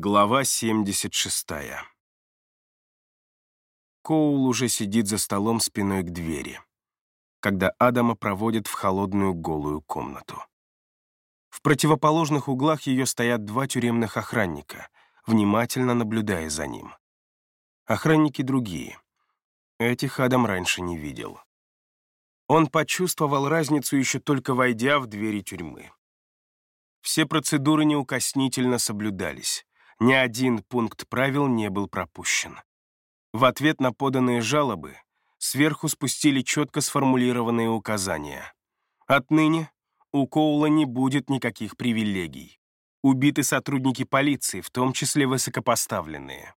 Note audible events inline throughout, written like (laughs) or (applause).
Глава 76. Коул уже сидит за столом спиной к двери, когда Адама проводят в холодную голую комнату. В противоположных углах ее стоят два тюремных охранника, внимательно наблюдая за ним. Охранники другие. Этих Адам раньше не видел. Он почувствовал разницу еще только войдя в двери тюрьмы. Все процедуры неукоснительно соблюдались ни один пункт правил не был пропущен. В ответ на поданные жалобы сверху спустили четко сформулированные указания. Отныне у Коула не будет никаких привилегий. Убиты сотрудники полиции, в том числе высокопоставленные.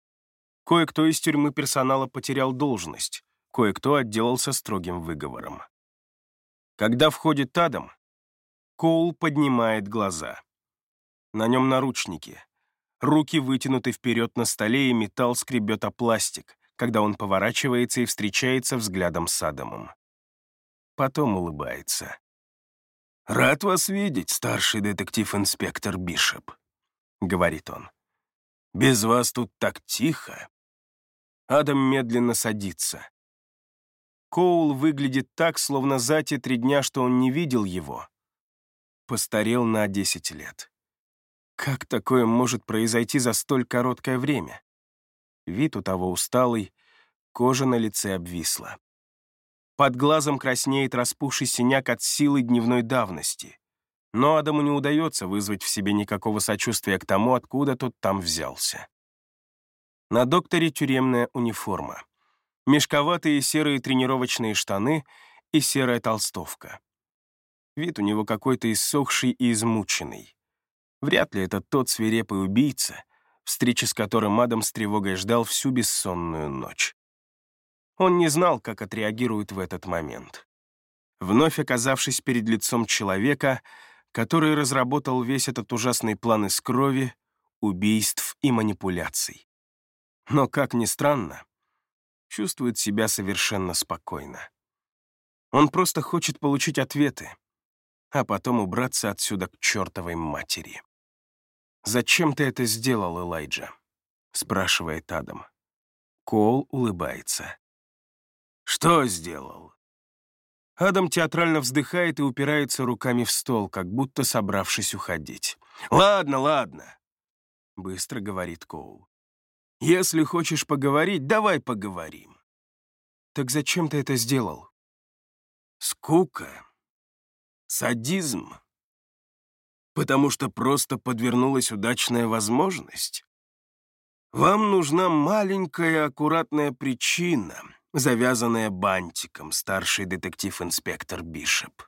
Кое-кто из тюрьмы персонала потерял должность, кое-кто отделался строгим выговором. Когда входит Адам, Коул поднимает глаза. На нем наручники, Руки вытянуты вперед на столе, и металл скребет о пластик, когда он поворачивается и встречается взглядом с Адамом. Потом улыбается. «Рад вас видеть, старший детектив-инспектор Бишоп», — говорит он. «Без вас тут так тихо». Адам медленно садится. Коул выглядит так, словно за те три дня, что он не видел его, постарел на 10 лет. Как такое может произойти за столь короткое время? Вид у того усталый, кожа на лице обвисла. Под глазом краснеет распухший синяк от силы дневной давности. Но Адаму не удается вызвать в себе никакого сочувствия к тому, откуда тот там взялся. На докторе тюремная униформа. Мешковатые серые тренировочные штаны и серая толстовка. Вид у него какой-то иссохший и измученный. Вряд ли это тот свирепый убийца, встречи с которым Адам с тревогой ждал всю бессонную ночь. Он не знал, как отреагирует в этот момент. Вновь оказавшись перед лицом человека, который разработал весь этот ужасный план из крови, убийств и манипуляций. Но, как ни странно, чувствует себя совершенно спокойно. Он просто хочет получить ответы, а потом убраться отсюда к чертовой матери. «Зачем ты это сделал, Элайджа?» — спрашивает Адам. Коул улыбается. «Что сделал?» Адам театрально вздыхает и упирается руками в стол, как будто собравшись уходить. «Ладно, ладно», — быстро говорит Коул. «Если хочешь поговорить, давай поговорим». «Так зачем ты это сделал?» «Скука. Садизм потому что просто подвернулась удачная возможность? Вам нужна маленькая аккуратная причина, завязанная бантиком, старший детектив-инспектор Бишоп.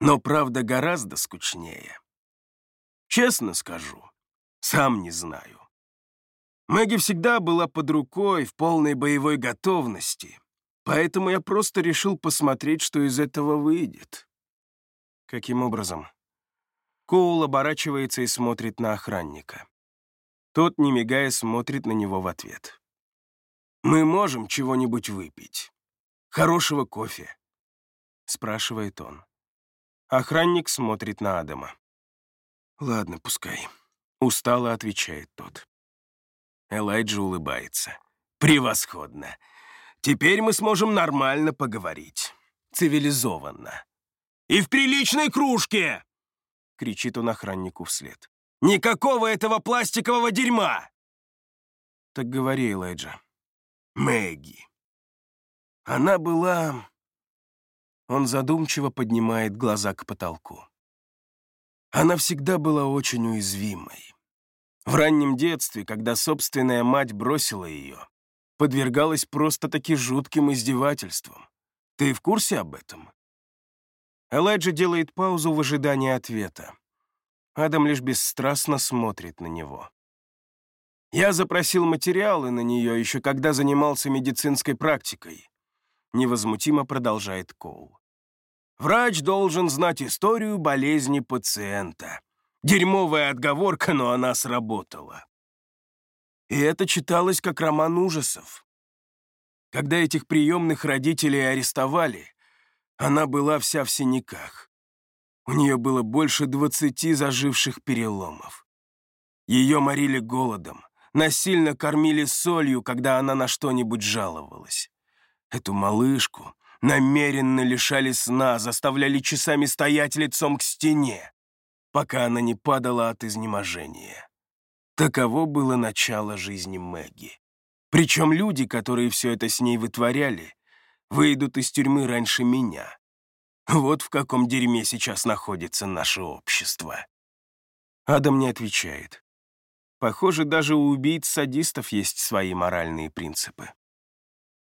Но правда гораздо скучнее. Честно скажу, сам не знаю. Мэгги всегда была под рукой в полной боевой готовности, поэтому я просто решил посмотреть, что из этого выйдет. Каким образом? Коул оборачивается и смотрит на охранника. Тот, не мигая, смотрит на него в ответ. «Мы можем чего-нибудь выпить? Хорошего кофе?» — спрашивает он. Охранник смотрит на Адама. «Ладно, пускай», — устало отвечает тот. Элайджа улыбается. «Превосходно. Теперь мы сможем нормально поговорить. Цивилизованно. И в приличной кружке!» — кричит он охраннику вслед. «Никакого этого пластикового дерьма!» «Так говори, Элайджа». «Мэгги. Она была...» Он задумчиво поднимает глаза к потолку. Она всегда была очень уязвимой. В раннем детстве, когда собственная мать бросила ее, подвергалась просто-таки жутким издевательствам. Ты в курсе об этом? Элайджа делает паузу в ожидании ответа. Адам лишь бесстрастно смотрит на него. «Я запросил материалы на нее еще когда занимался медицинской практикой», невозмутимо продолжает Коул. «Врач должен знать историю болезни пациента. Дерьмовая отговорка, но она сработала. И это читалось как роман ужасов. Когда этих приемных родителей арестовали, она была вся в синяках. У нее было больше двадцати заживших переломов. Ее морили голодом, насильно кормили солью, когда она на что-нибудь жаловалась. Эту малышку намеренно лишали сна, заставляли часами стоять лицом к стене, пока она не падала от изнеможения. Таково было начало жизни Мэгги. Причем люди, которые все это с ней вытворяли, выйдут из тюрьмы раньше меня. Вот в каком дерьме сейчас находится наше общество. Адам не отвечает. Похоже, даже у убийц-садистов есть свои моральные принципы.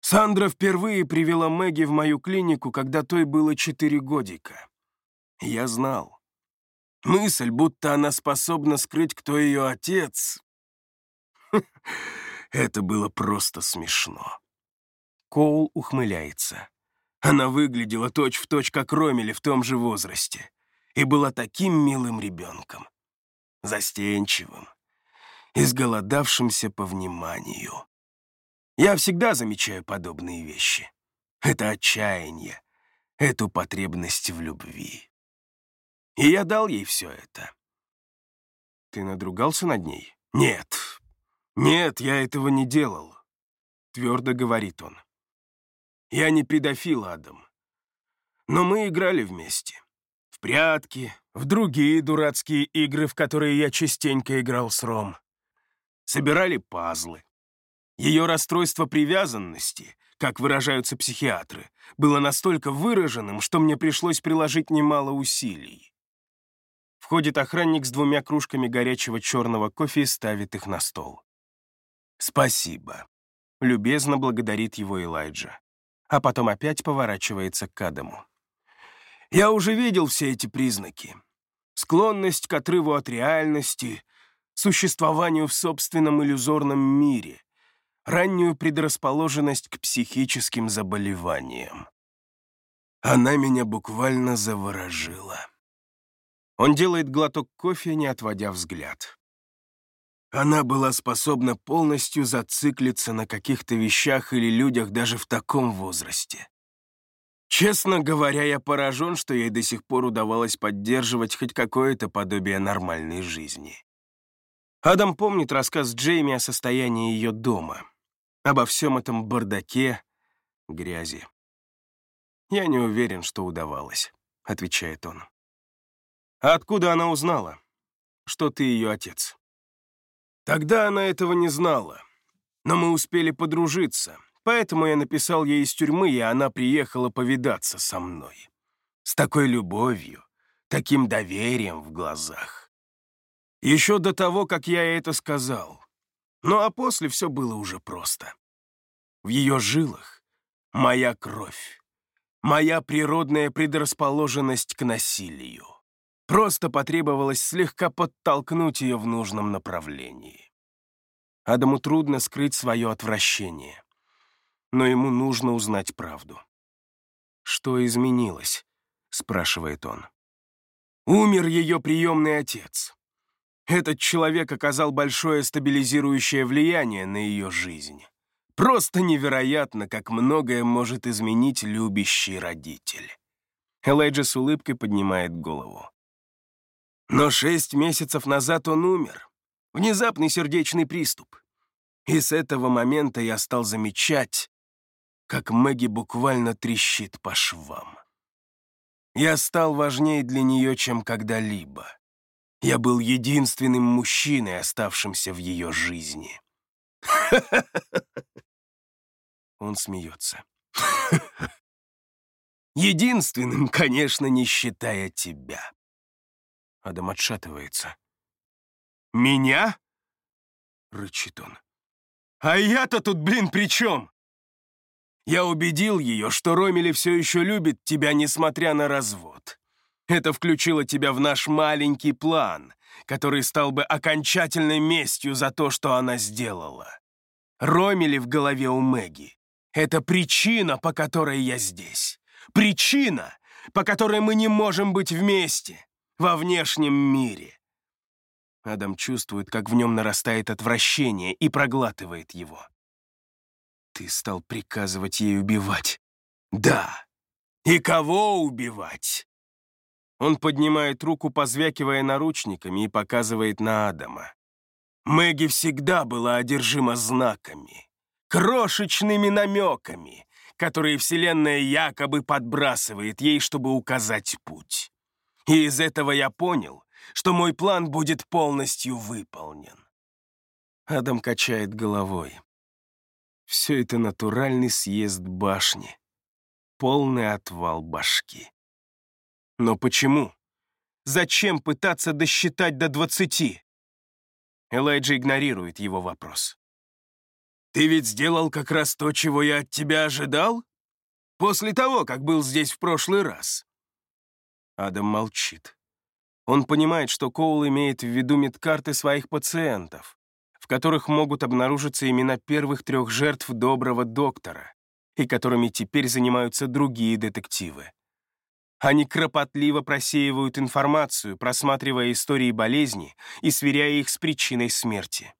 Сандра впервые привела Мэгги в мою клинику, когда той было четыре годика. Я знал. Мысль, будто она способна скрыть, кто ее отец... (laughs) Это было просто смешно. Коул ухмыляется. Она выглядела точь-в-точь, точь, как Ромели в том же возрасте, и была таким милым ребенком. Застенчивым, изголодавшимся по вниманию. Я всегда замечаю подобные вещи. Это отчаяние, эту потребность в любви. И я дал ей все это. Ты надругался над ней? Нет. Нет, я этого не делал. Твердо говорит он. Я не педофил, Адам. Но мы играли вместе. В прятки, в другие дурацкие игры, в которые я частенько играл с Ром. Собирали пазлы. Ее расстройство привязанности, как выражаются психиатры, было настолько выраженным, что мне пришлось приложить немало усилий. Входит охранник с двумя кружками горячего черного кофе и ставит их на стол. «Спасибо», — любезно благодарит его Элайджа, а потом опять поворачивается к Адаму. «Я уже видел все эти признаки. Склонность к отрыву от реальности, существованию в собственном иллюзорном мире, раннюю предрасположенность к психическим заболеваниям. Она меня буквально заворожила. Он делает глоток кофе, не отводя взгляд. Она была способна полностью зациклиться на каких-то вещах или людях даже в таком возрасте. Честно говоря, я поражен, что ей до сих пор удавалось поддерживать хоть какое-то подобие нормальной жизни. Адам помнит рассказ Джейми о состоянии ее дома обо всем этом бардаке, грязи. «Я не уверен, что удавалось», — отвечает он. «А откуда она узнала, что ты ее отец?» «Тогда она этого не знала, но мы успели подружиться, поэтому я написал ей из тюрьмы, и она приехала повидаться со мной. С такой любовью, таким доверием в глазах. Еще до того, как я это сказал, ну а после все было уже просто. В ее жилах моя кровь, моя природная предрасположенность к насилию. Просто потребовалось слегка подтолкнуть ее в нужном направлении. Адаму трудно скрыть свое отвращение, но ему нужно узнать правду. «Что изменилось?» — спрашивает он. «Умер ее приемный отец. Этот человек оказал большое стабилизирующее влияние на ее жизнь. Просто невероятно, как многое может изменить любящий родитель. Элайджа с улыбкой поднимает голову. Но шесть месяцев назад он умер. Внезапный сердечный приступ. И с этого момента я стал замечать, как Мэгги буквально трещит по швам. Я стал важнее для нее, чем когда-либо. Я был единственным мужчиной, оставшимся в ее жизни. (laughs) Он смеется. (laughs) Единственным, конечно, не считая тебя. Адам отшатывается. «Меня?» — рычит он. «А я-то тут, блин, при чем?» Я убедил ее, что Ромели все еще любит тебя, несмотря на развод. Это включило тебя в наш маленький план, который стал бы окончательной местью за то, что она сделала. Ромели в голове у Мэгги. Это причина, по которой я здесь. Причина, по которой мы не можем быть вместе во внешнем мире. Адам чувствует, как в нем нарастает отвращение и проглатывает его. Ты стал приказывать ей убивать. Да. И кого убивать? Он поднимает руку, позвякивая наручниками, и показывает на Адама. Мэгги всегда была одержима знаками, крошечными намеками, которые Вселенная якобы подбрасывает ей, чтобы указать путь. И из этого я понял, что мой план будет полностью выполнен. Адам качает головой. Все это натуральный съезд башни. Полный отвал башки. Но почему? Зачем пытаться досчитать до двадцати? Элайджа игнорирует его вопрос. «Ты ведь сделал как раз то, чего я от тебя ожидал? После того, как был здесь в прошлый раз?» Адам молчит. Он понимает, что Коул имеет в виду медкарты своих пациентов, в которых могут обнаружиться имена первых трех жертв доброго доктора, и которыми теперь занимаются другие детективы. Они кропотливо просеивают информацию, просматривая истории болезни и сверяя их с причиной смерти.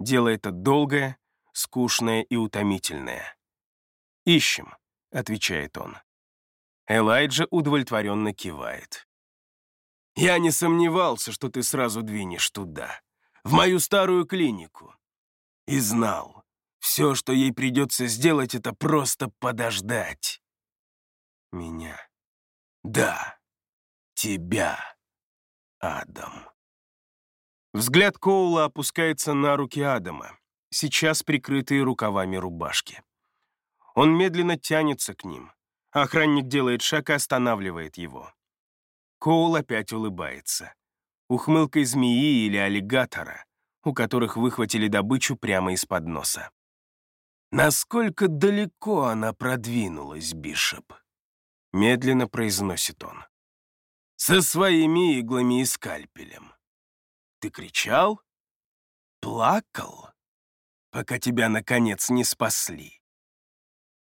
Дело это долгое, скучное и утомительное. «Ищем», — отвечает он. Элайджа удовлетворенно кивает. «Я не сомневался, что ты сразу двинешь туда в мою старую клинику. И знал, все, что ей придется сделать, это просто подождать. Меня. Да, тебя, Адам. Взгляд Коула опускается на руки Адама, сейчас прикрытые рукавами рубашки. Он медленно тянется к ним. Охранник делает шаг и останавливает его. Коул опять улыбается ухмылкой змеи или аллигатора, у которых выхватили добычу прямо из-под носа. «Насколько далеко она продвинулась, Бишоп?» — медленно произносит он. «Со своими иглами и скальпелем. Ты кричал? Плакал? Пока тебя, наконец, не спасли».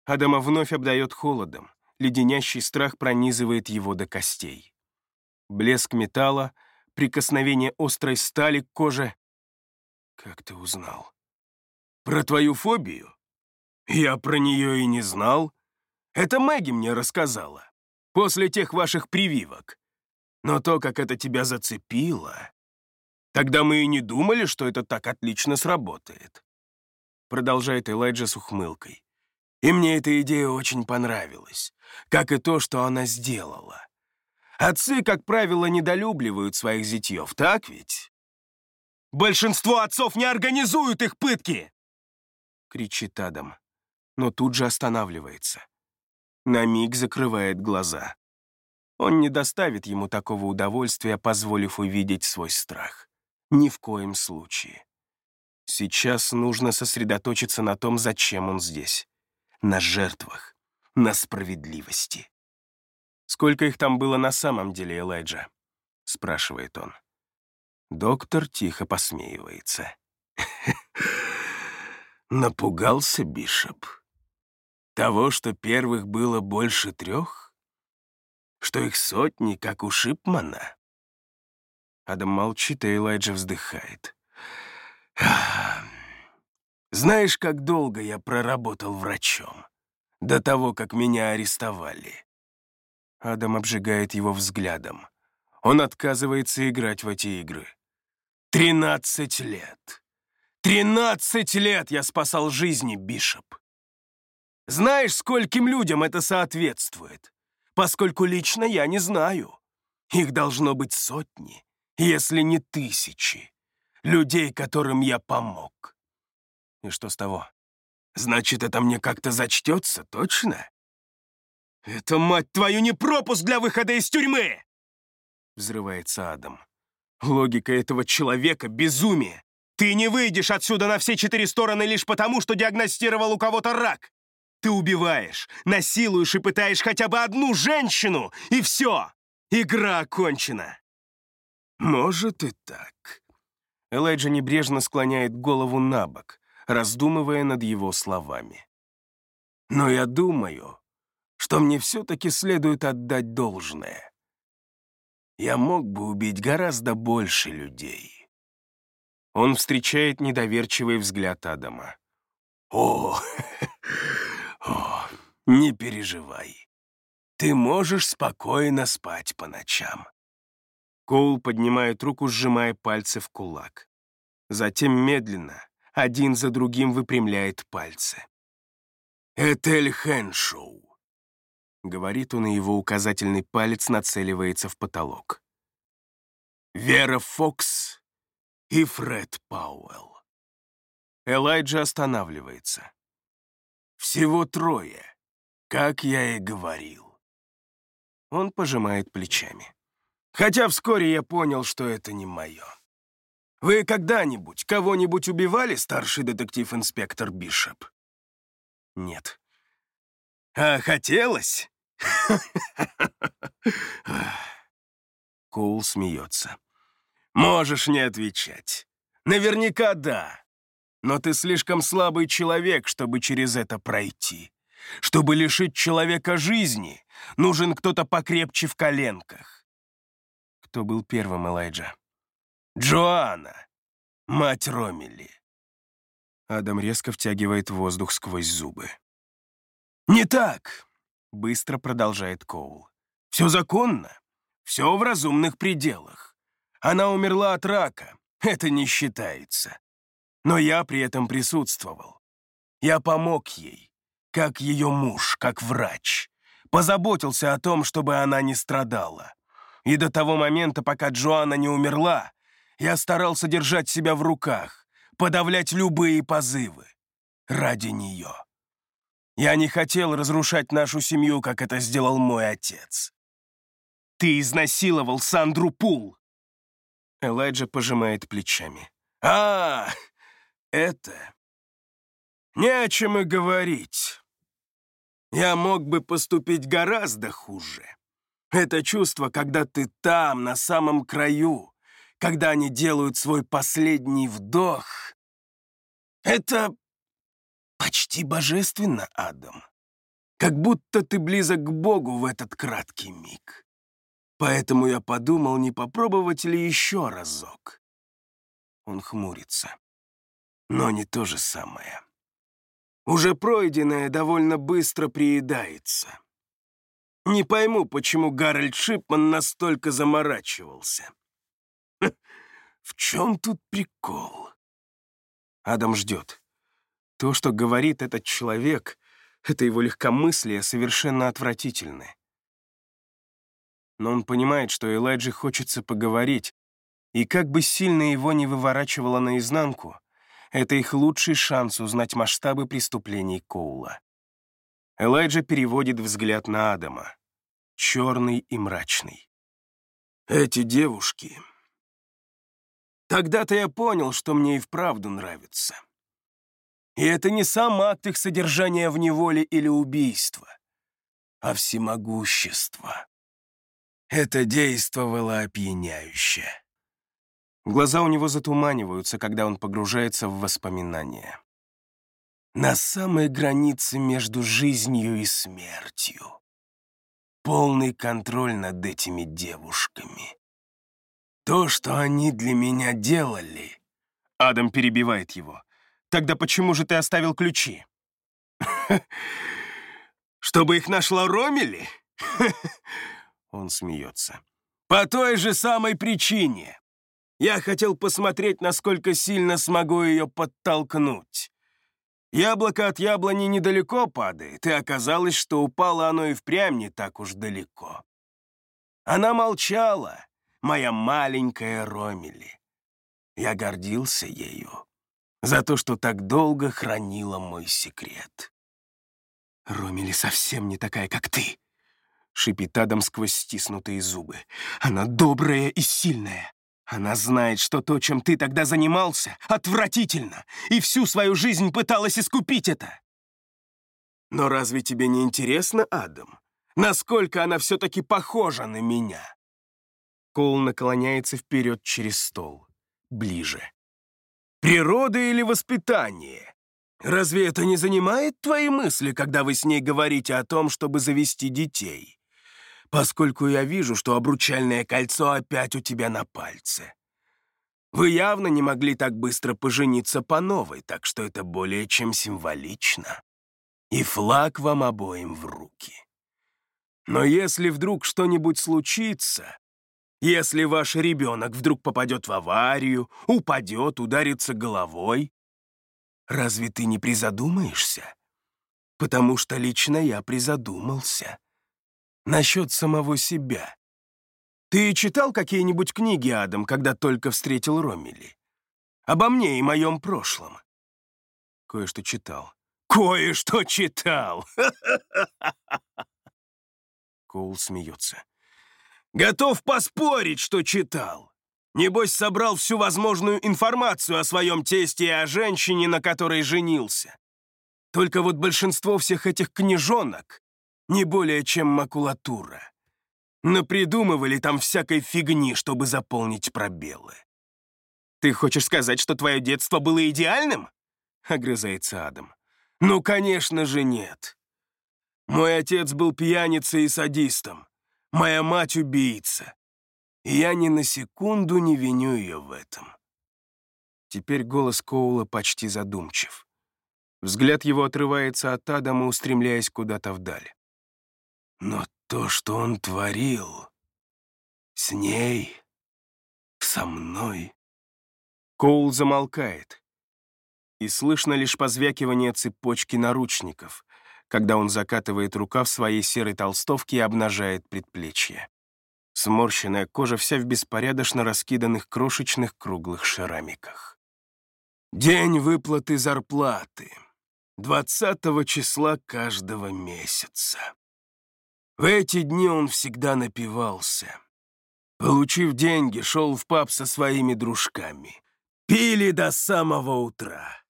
Адама вновь обдает холодом, леденящий страх пронизывает его до костей. Блеск металла — прикосновение острой стали к коже. «Как ты узнал?» «Про твою фобию? Я про нее и не знал. Это Мэгги мне рассказала. После тех ваших прививок. Но то, как это тебя зацепило... Тогда мы и не думали, что это так отлично сработает». Продолжает Элайджа с ухмылкой. И мне эта идея очень понравилась, как и то, что она сделала. Отцы, как правило, недолюбливают своих зятьев, так ведь? «Большинство отцов не организуют их пытки!» кричит Адам, но тут же останавливается. На миг закрывает глаза. Он не доставит ему такого удовольствия, позволив увидеть свой страх. Ни в коем случае. Сейчас нужно сосредоточиться на том, зачем он здесь. На жертвах, на справедливости. «Сколько их там было на самом деле, Элайджа?» — спрашивает он. Доктор тихо посмеивается. (laughs) Напугался Бишоп. Того, что первых было больше трех? Что их сотни, как у Шипмана? Адам молчит, а Элайджа вздыхает. Знаешь, как долго я проработал врачом? До того, как меня арестовали. Адам обжигает его взглядом. Он отказывается играть в эти игры. «Тринадцать лет! Тринадцать лет я спасал жизни, Бишоп! Знаешь, скольким людям это соответствует? Поскольку лично я не знаю. Их должно быть сотни, если не тысячи, людей, которым я помог. И что с того? Значит, это мне как-то зачтется, точно? «Это, мать твою, не пропуск для выхода из тюрьмы!» Взрывается Адам. «Логика этого человека — безумие. Ты не выйдешь отсюда на все четыре стороны лишь потому, что диагностировал у кого-то рак. Ты убиваешь, насилуешь и пытаешь хотя бы одну женщину, и все. Игра окончена». «Может и так». Элайджа небрежно склоняет голову на бок, раздумывая над его словами. «Но я думаю, что мне все-таки следует отдать должное. Я мог бы убить гораздо больше людей. Он встречает недоверчивый взгляд Адама. (laughs) «О, не переживай. Ты можешь спокойно спать по ночам». Коул поднимает руку, сжимая пальцы в кулак. Затем медленно, один за другим выпрямляет пальцы. «Этель Хэншоу», — говорит он, и его указательный палец нацеливается в потолок. «Вера Фокс и Фред Пауэлл». Элайджа останавливается. «Всего трое, как я и говорил». Он пожимает плечами. Хотя вскоре я понял, что это не мое. Вы когда-нибудь кого-нибудь убивали, старший детектив-инспектор Бишоп? Нет. А хотелось? Коул смеется. Можешь не отвечать. Наверняка да. Но ты слишком слабый человек, чтобы через это пройти. Чтобы лишить человека жизни, нужен кто-то покрепче в коленках. Кто был первым, Элайджа? Джоанна, мать Ромили. Адам резко втягивает воздух сквозь зубы. «Не так!» — быстро продолжает Коул. «Все законно, все в разумных пределах. Она умерла от рака, это не считается. Но я при этом присутствовал. Я помог ей, как ее муж, как врач. Позаботился о том, чтобы она не страдала. И до того момента, пока Джоанна не умерла, я старался держать себя в руках, подавлять любые позывы. Ради нее. Я не хотел разрушать нашу семью, как это сделал мой отец. Ты изнасиловал Сандру Пул. Элайджа пожимает плечами. А, это... Не о чем и говорить. Я мог бы поступить гораздо хуже. Это чувство, когда ты там, на самом краю, когда они делают свой последний вдох. Это почти божественно, Адам. Как будто ты близок к Богу в этот краткий миг. Поэтому я подумал, не попробовать ли еще разок. Он хмурится. Но не то же самое. Уже пройденное довольно быстро приедается. Не пойму, почему Гарольд Шипман настолько заморачивался. В чем тут прикол? Адам ждет. То, что говорит этот человек, это его легкомыслие совершенно отвратительны. Но он понимает, что Элайджи хочется поговорить, и как бы сильно его не выворачивало наизнанку, это их лучший шанс узнать масштабы преступлений Коула. Элайджа переводит взгляд на Адама, черный и мрачный. «Эти девушки Тогда-то я понял, что мне и вправду нравится. И это не сам акт их содержания в неволе или убийства, а всемогущество. Это действовало опьяняюще. Глаза у него затуманиваются, когда он погружается в воспоминания. На самой границе между жизнью и смертью. Полный контроль над этими девушками. То, что они для меня делали...» Адам перебивает его. «Тогда почему же ты оставил ключи?» (laughs) «Чтобы их нашла Ромели?» (laughs) Он смеется. «По той же самой причине. Я хотел посмотреть, насколько сильно смогу ее подтолкнуть. Яблоко от яблони недалеко падает, и оказалось, что упало оно и впрямь не так уж далеко. Она молчала, моя маленькая Ромели. Я гордился ею за то, что так долго хранила мой секрет. «Ромели совсем не такая, как ты», — шипит Адам сквозь стиснутые зубы. «Она добрая и сильная. Она знает, что то, чем ты тогда занимался, отвратительно, и всю свою жизнь пыталась искупить это. Но разве тебе не интересно, Адам, насколько она все-таки похожа на меня?» Коул наклоняется вперед через стол. Ближе. «Природа или воспитание? Разве это не занимает твои мысли, когда вы с ней говорите о том, чтобы завести детей? Поскольку я вижу, что обручальное кольцо опять у тебя на пальце. Вы явно не могли так быстро пожениться по новой, так что это более чем символично. И флаг вам обоим в руки. Но если вдруг что-нибудь случится, Если ваш ребенок вдруг попадет в аварию, упадет, ударится головой, разве ты не призадумаешься? Потому что лично я призадумался. Насчет самого себя. Ты читал какие-нибудь книги, Адам, когда только встретил Ромели? Обо мне и моем прошлом. Кое-что читал. Кое-что читал! (laughs) Коул смеется. Готов поспорить, что читал. Небось, собрал всю возможную информацию о своем тесте и о женщине, на которой женился. Только вот большинство всех этих книжонок не более чем макулатура. Напридумывали там всякой фигни, чтобы заполнить пробелы. «Ты хочешь сказать, что твое детство было идеальным?» — огрызается Адам. «Ну, конечно же, нет. Мой отец был пьяницей и садистом. Моя мать — убийца. И я ни на секунду не виню ее в этом». Теперь голос Коула почти задумчив. Взгляд его отрывается от Адама, устремляясь куда-то вдаль. Но то, что он творил с ней, со мной... Коул замолкает, и слышно лишь позвякивание цепочки наручников, когда он закатывает рукав своей серой толстовки и обнажает предплечье. Сморщенная кожа вся в беспорядочно раскиданных крошечных круглых шрамиках. День выплаты зарплаты. 20 числа каждого месяца. В эти дни он всегда напивался. Получив деньги, шел в паб со своими дружками. Пили до самого утра.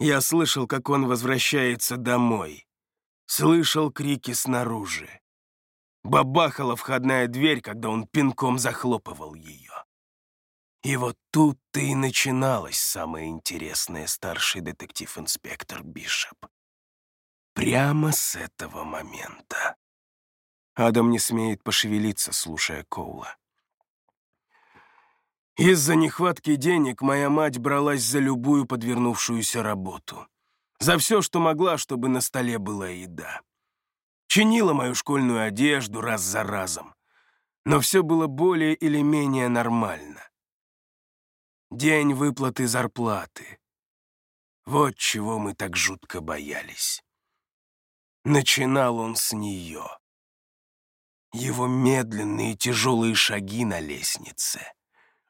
Я слышал, как он возвращается домой. Слышал крики снаружи. Бабахала входная дверь, когда он пинком захлопывал ее. И вот тут-то и начиналось самое интересное, старший детектив-инспектор Бишоп. Прямо с этого момента. Адам не смеет пошевелиться, слушая Коула. Из-за нехватки денег моя мать бралась за любую подвернувшуюся работу. За все, что могла, чтобы на столе была еда. Чинила мою школьную одежду раз за разом. Но все было более или менее нормально. День выплаты зарплаты. Вот чего мы так жутко боялись. Начинал он с нее. Его медленные тяжелые шаги на лестнице.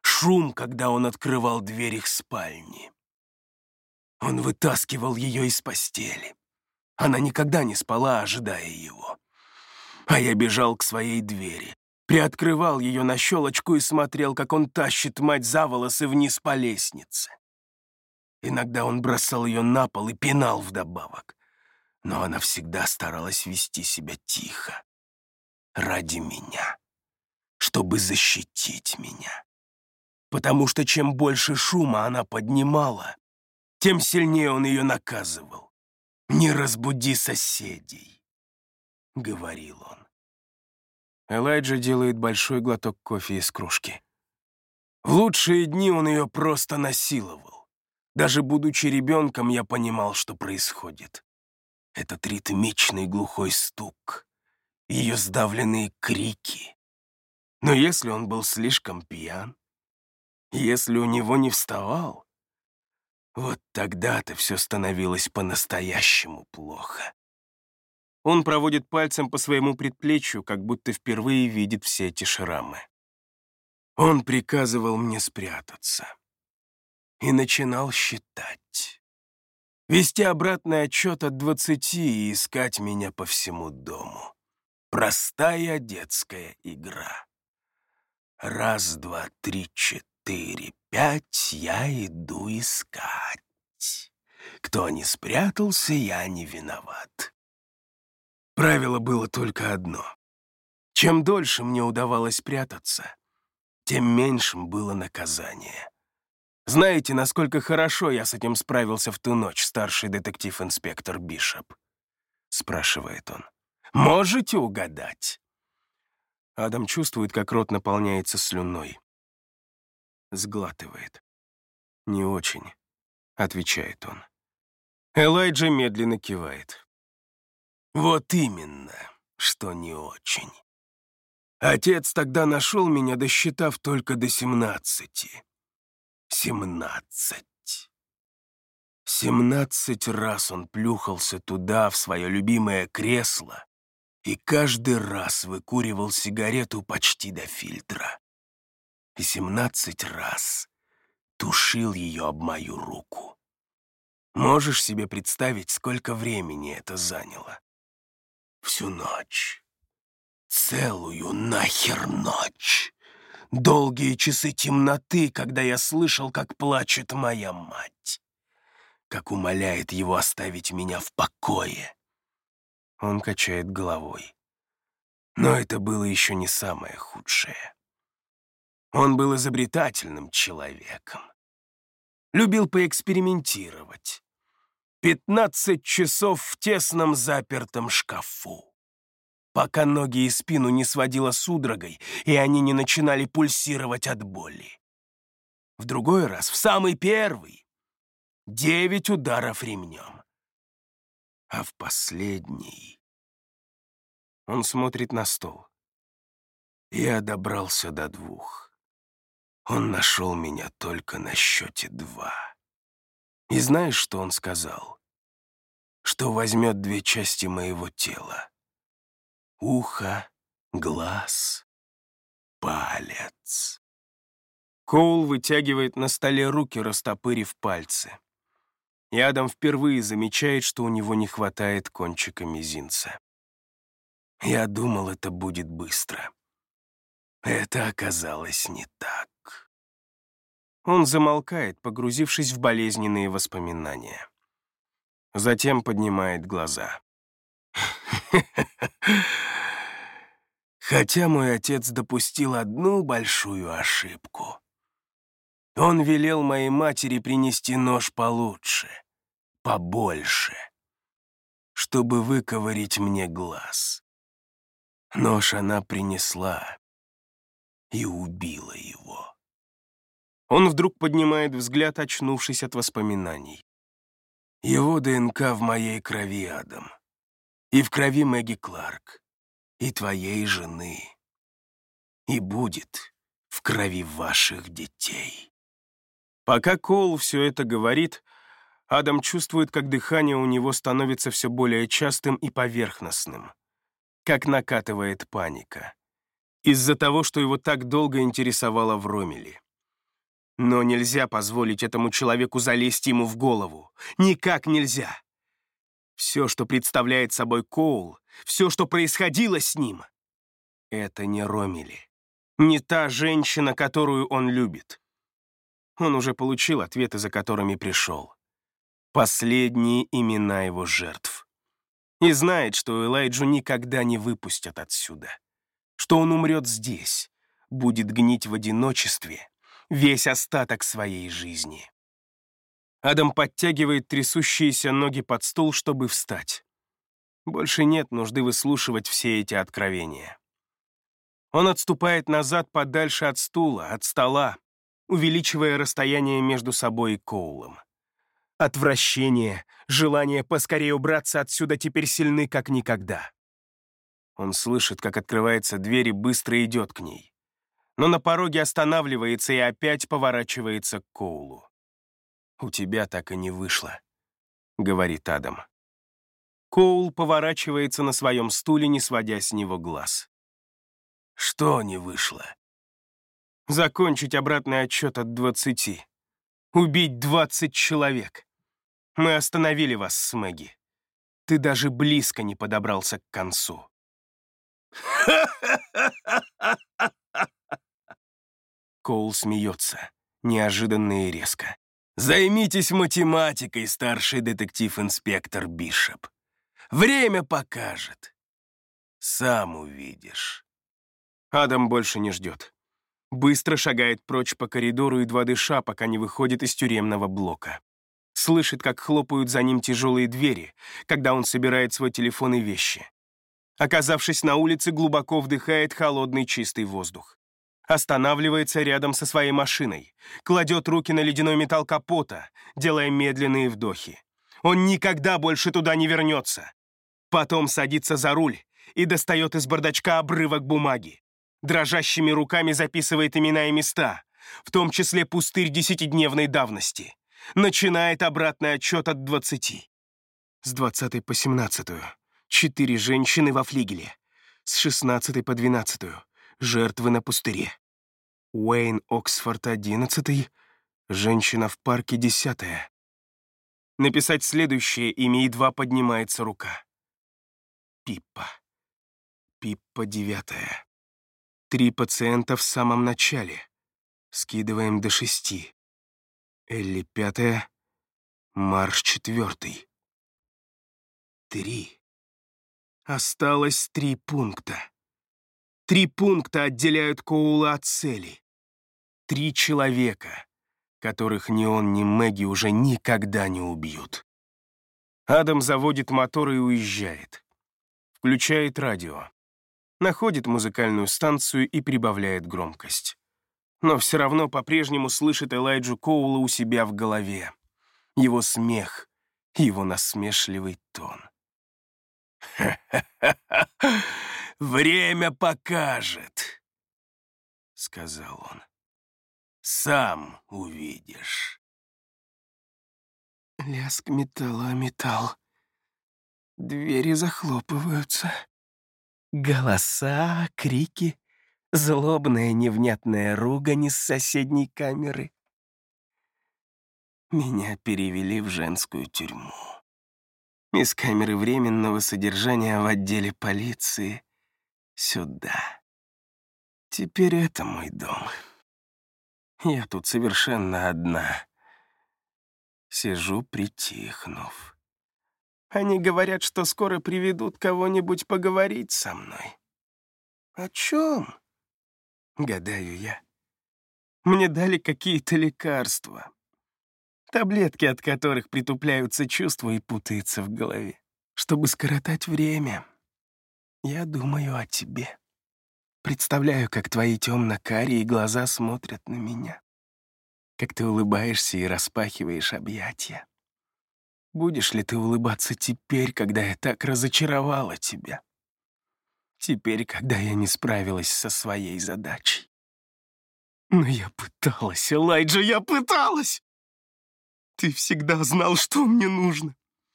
Шум, когда он открывал дверь их спальни. Он вытаскивал ее из постели. Она никогда не спала, ожидая его. А я бежал к своей двери, приоткрывал ее на щелочку и смотрел, как он тащит мать за волосы вниз по лестнице. Иногда он бросал ее на пол и пинал вдобавок но она всегда старалась вести себя тихо. Ради меня. Чтобы защитить меня. Потому что чем больше шума она поднимала, тем сильнее он ее наказывал. «Не разбуди соседей», — говорил он. Элайджа делает большой глоток кофе из кружки. В лучшие дни он ее просто насиловал. Даже будучи ребенком, я понимал, что происходит этот ритмичный глухой стук, ее сдавленные крики. Но если он был слишком пьян, если у него не вставал, вот тогда-то все становилось по-настоящему плохо. Он проводит пальцем по своему предплечью, как будто впервые видит все эти шрамы. Он приказывал мне спрятаться и начинал считать вести обратный отчет от двадцати и искать меня по всему дому. Простая детская игра. Раз, два, три, четыре, пять, я иду искать. Кто не спрятался, я не виноват. Правило было только одно. Чем дольше мне удавалось прятаться, тем меньшим было наказание. Знаете, насколько хорошо я с этим справился в ту ночь, старший детектив-инспектор Бишоп?» — спрашивает он. «Можете угадать?» Адам чувствует, как рот наполняется слюной. Сглатывает. «Не очень», — отвечает он. Элайджа медленно кивает. «Вот именно, что не очень. Отец тогда нашел меня, досчитав только до семнадцати. Семнадцать. Семнадцать раз он плюхался туда, в свое любимое кресло, и каждый раз выкуривал сигарету почти до фильтра. Семнадцать раз тушил ее об мою руку. Можешь себе представить, сколько времени это заняло? Всю ночь. Целую нахер ночь. Долгие часы темноты, когда я слышал, как плачет моя мать. Как умоляет его оставить меня в покое. Он качает головой. Но это было еще не самое худшее. Он был изобретательным человеком. Любил поэкспериментировать. Пятнадцать часов в тесном запертом шкафу. Пока ноги и спину не сводило судорогой, и они не начинали пульсировать от боли. В другой раз, в самый первый, девять ударов ремнем. А в последний... Он смотрит на стол. Я добрался до двух. Он нашел меня только на счете два. И знаешь, что он сказал? Что возьмет две части моего тела. Ухо, глаз, палец. Коул вытягивает на столе руки, растопырив пальцы. И Адам впервые замечает, что у него не хватает кончика мизинца. Я думал, это будет быстро. Это оказалось не так. Он замолкает, погрузившись в болезненные воспоминания. Затем поднимает глаза. Хотя мой отец допустил одну большую ошибку. Он велел моей матери принести нож получше, побольше, чтобы выковырить мне глаз. Нож она принесла и убила его. Он вдруг поднимает взгляд, очнувшись от воспоминаний. Его ДНК в моей крови, Адам. И в крови Мэгги Кларк. И твоей жены. И будет в крови ваших детей. Пока Коул все это говорит, Адам чувствует, как дыхание у него становится все более частым и поверхностным. Как накатывает паника. Из-за того, что его так долго интересовало в Ромеле. Но нельзя позволить этому человеку залезть ему в голову. Никак нельзя. Все, что представляет собой Коул, все, что происходило с ним, это не Ромели. Не та женщина, которую он любит. Он уже получил ответы, за которыми пришел. Последние имена его жертв. И знает, что Элайджу никогда не выпустят отсюда. Что он умрет здесь, будет гнить в одиночестве, весь остаток своей жизни. Адам подтягивает трясущиеся ноги под стул, чтобы встать. Больше нет нужды выслушивать все эти откровения. Он отступает назад подальше от стула, от стола, увеличивая расстояние между собой и Коулом. Отвращение, желание поскорее убраться отсюда теперь сильны как никогда. Он слышит, как открывается дверь и быстро идет к ней но на пороге останавливается и опять поворачивается к Коулу. «У тебя так и не вышло», — говорит Адам. Коул поворачивается на своем стуле, не сводя с него глаз. «Что не вышло?» «Закончить обратный отчет от двадцати. Убить двадцать человек. Мы остановили вас с Мэгги. Ты даже близко не подобрался к концу». (laughs) Коул смеется, неожиданно и резко. «Займитесь математикой, старший детектив-инспектор Бишоп. Время покажет. Сам увидишь». Адам больше не ждет. Быстро шагает прочь по коридору, едва дыша, пока не выходит из тюремного блока. Слышит, как хлопают за ним тяжелые двери, когда он собирает свой телефон и вещи. Оказавшись на улице, глубоко вдыхает холодный чистый воздух останавливается рядом со своей машиной, кладет руки на ледяной металл капота, делая медленные вдохи. Он никогда больше туда не вернется. Потом садится за руль и достает из бардачка обрывок бумаги. дрожащими руками записывает имена и места, в том числе пустырь десятидневной давности. Начинает обратный отчет от двадцати. С двадцатой по семнадцатую. Четыре женщины во флигеле. С шестнадцатой по двенадцатую. Жертвы на пустыре. Уэйн Оксфорд одиннадцатый. Женщина в парке десятая. Написать следующее имя, едва поднимается рука. Пиппа. Пиппа девятая. Три пациента в самом начале. Скидываем до шести. Элли пятая. Марш четвертый. Три. Осталось три пункта. Три пункта отделяют Коула от цели. Три человека, которых ни он, ни Мэгги уже никогда не убьют. Адам заводит мотор и уезжает. Включает радио. Находит музыкальную станцию и прибавляет громкость. Но все равно по-прежнему слышит Элайджу Коула у себя в голове. Его смех, его насмешливый тон. (laughs) «Ха-ха-ха! Время покажет!» — сказал он. «Сам увидишь». Лязг металла металл. Двери захлопываются. Голоса, крики, злобная невнятная ругань из соседней камеры. Меня перевели в женскую тюрьму. Из камеры временного содержания в отделе полиции сюда. Теперь это мой дом. Я тут совершенно одна. Сижу, притихнув. Они говорят, что скоро приведут кого-нибудь поговорить со мной. О чем? Гадаю я. Мне дали какие-то лекарства. Таблетки, от которых притупляются чувства и путаются в голове. Чтобы скоротать время, я думаю о тебе. Представляю, как твои темно-карие глаза смотрят на меня. Как ты улыбаешься и распахиваешь объятия. Будешь ли ты улыбаться теперь, когда я так разочаровала тебя? Теперь, когда я не справилась со своей задачей. Но я пыталась, Элайджа, я пыталась! Ты всегда знал, что мне нужно.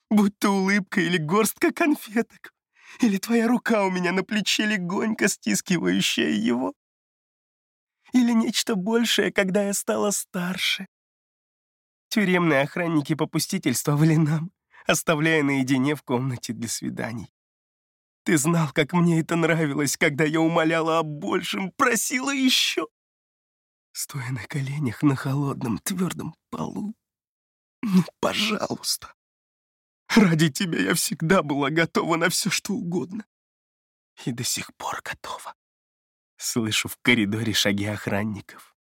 Будь то улыбка или горстка конфеток. Или твоя рука у меня на плече легонько стискивающая его. Или нечто большее, когда я стала старше. Тюремные охранники попустительствовали нам, оставляя наедине в комнате для свиданий. Ты знал, как мне это нравилось, когда я умоляла о большем, просила еще. Стоя на коленях на холодном твердом полу. Ну, пожалуйста. Ради тебя я всегда была готова на все, что угодно. И до сих пор готова. Слышу в коридоре шаги охранников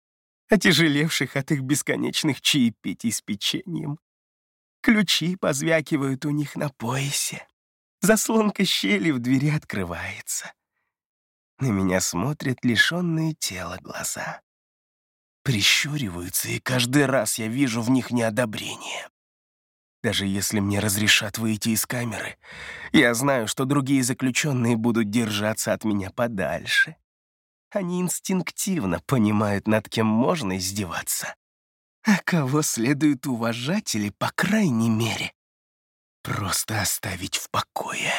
отяжелевших от их бесконечных чаепитий с печеньем. Ключи позвякивают у них на поясе. Заслонка щели в двери открывается. На меня смотрят лишенные тела глаза. Прищуриваются, и каждый раз я вижу в них неодобрение. Даже если мне разрешат выйти из камеры, я знаю, что другие заключенные будут держаться от меня подальше. Они инстинктивно понимают, над кем можно издеваться, а кого следует уважать или, по крайней мере, просто оставить в покое.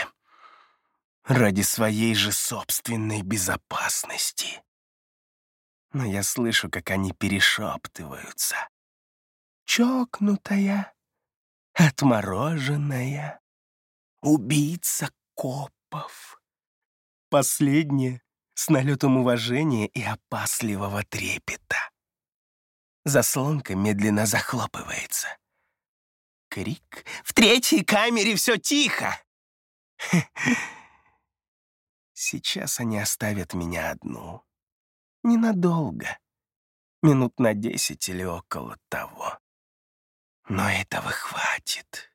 Ради своей же собственной безопасности. Но я слышу, как они перешептываются. Чокнутая, отмороженная, убийца копов. Последнее с налетом уважения и опасливого трепета. Заслонка медленно захлопывается. Крик. «В третьей камере все тихо!» Сейчас они оставят меня одну. Ненадолго. Минут на десять или около того. Но этого хватит.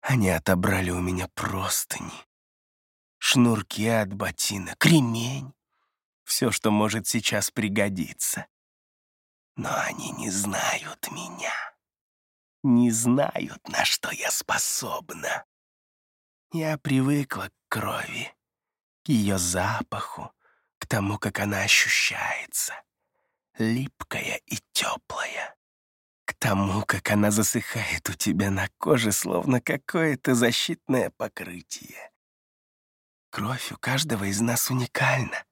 Они отобрали у меня простыни шнурки от ботинок, кремень. Все, что может сейчас пригодиться. Но они не знают меня. Не знают, на что я способна. Я привыкла к крови, к ее запаху, к тому, как она ощущается, липкая и теплая, тому, как она засыхает у тебя на коже, словно какое-то защитное покрытие. Кровь у каждого из нас уникальна.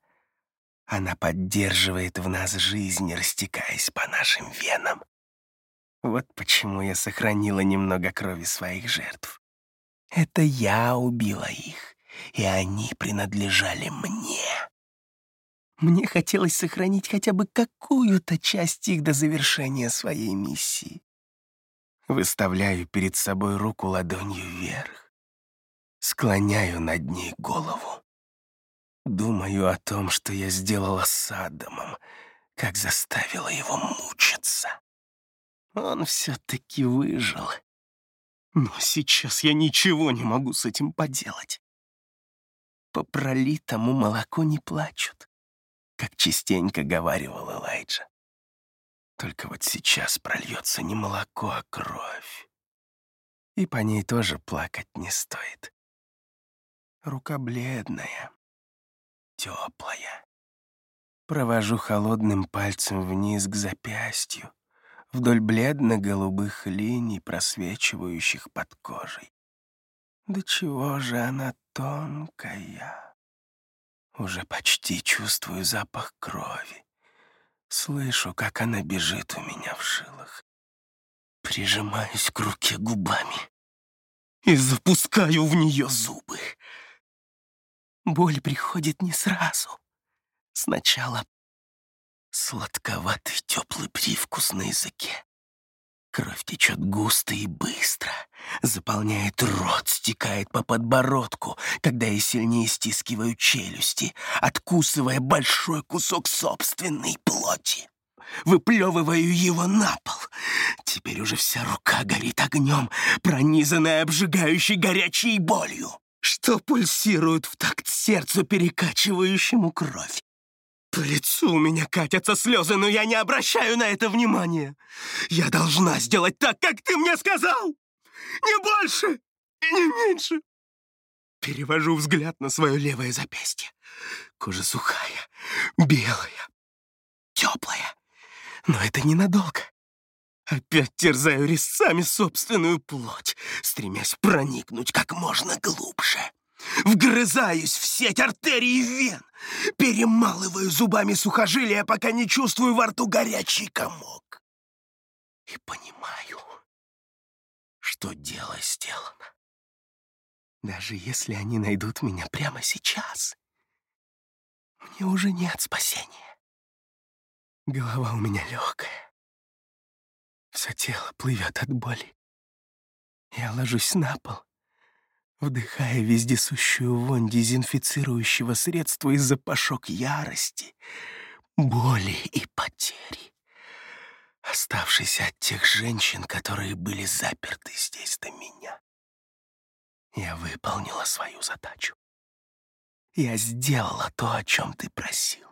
Она поддерживает в нас жизнь, растекаясь по нашим венам. Вот почему я сохранила немного крови своих жертв. Это я убила их, и они принадлежали мне. Мне хотелось сохранить хотя бы какую-то часть их до завершения своей миссии. Выставляю перед собой руку ладонью вверх. Склоняю над ней голову. Думаю о том, что я сделала с Адамом, как заставила его мучиться. Он все-таки выжил. Но сейчас я ничего не могу с этим поделать. По пролитому молоку не плачут, как частенько говаривал Элайджа. Только вот сейчас прольется не молоко, а кровь. И по ней тоже плакать не стоит. Рука бледная, теплая. Провожу холодным пальцем вниз к запястью, вдоль бледно-голубых линий, просвечивающих под кожей. Да чего же она тонкая. Уже почти чувствую запах крови. Слышу, как она бежит у меня в жилах. Прижимаюсь к руке губами и запускаю в нее зубы. Боль приходит не сразу. Сначала Сладковатый теплый привкус на языке. Кровь течет густо и быстро, заполняет рот, стекает по подбородку, когда я сильнее стискиваю челюсти, откусывая большой кусок собственной плоти. Выплевываю его на пол. Теперь уже вся рука горит огнем, пронизанная обжигающей горячей болью, что пульсирует в такт сердцу, перекачивающему кровь. По лицу у меня катятся слезы, но я не обращаю на это внимания. Я должна сделать так, как ты мне сказал. Не больше и не меньше. Перевожу взгляд на свое левое запястье. Кожа сухая, белая, теплая. Но это ненадолго. Опять терзаю резцами собственную плоть, стремясь проникнуть как можно глубже. Вгрызаюсь в сеть артерий и вен, перемалываю зубами сухожилия, пока не чувствую во рту горячий комок. И понимаю, что дело сделано. Даже если они найдут меня прямо сейчас, мне уже нет спасения. Голова у меня легкая. Все тело плывет от боли. Я ложусь на пол вдыхая вездесущую вонь дезинфицирующего средства и запашок ярости, боли и потери, оставшийся от тех женщин, которые были заперты здесь до меня. Я выполнила свою задачу. Я сделала то, о чем ты просил.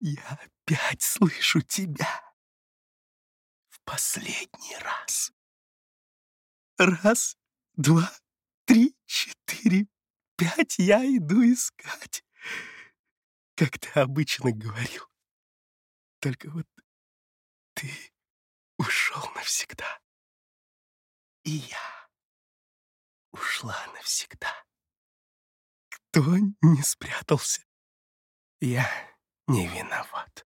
Я опять слышу тебя. В последний раз. Раз, два, три, четыре, пять я иду искать. Как ты обычно говорил. Только вот ты ушел навсегда. И я ушла навсегда. Кто не спрятался, я не виноват.